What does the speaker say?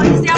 Oh,